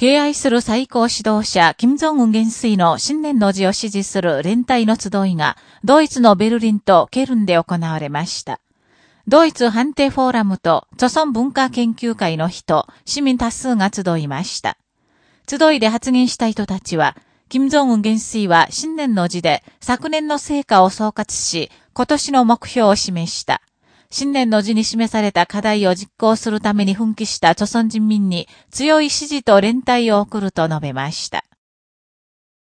敬愛する最高指導者、金正恩元帥の新年の字を支持する連帯の集いが、ドイツのベルリンとケルンで行われました。ドイツ判定フォーラムと、著村文化研究会の人、市民多数が集いました。集いで発言した人たちは、金正恩元帥は新年の字で昨年の成果を総括し、今年の目標を示した。新年の字に示された課題を実行するために奮起した著村人民に強い支持と連帯を送ると述べました。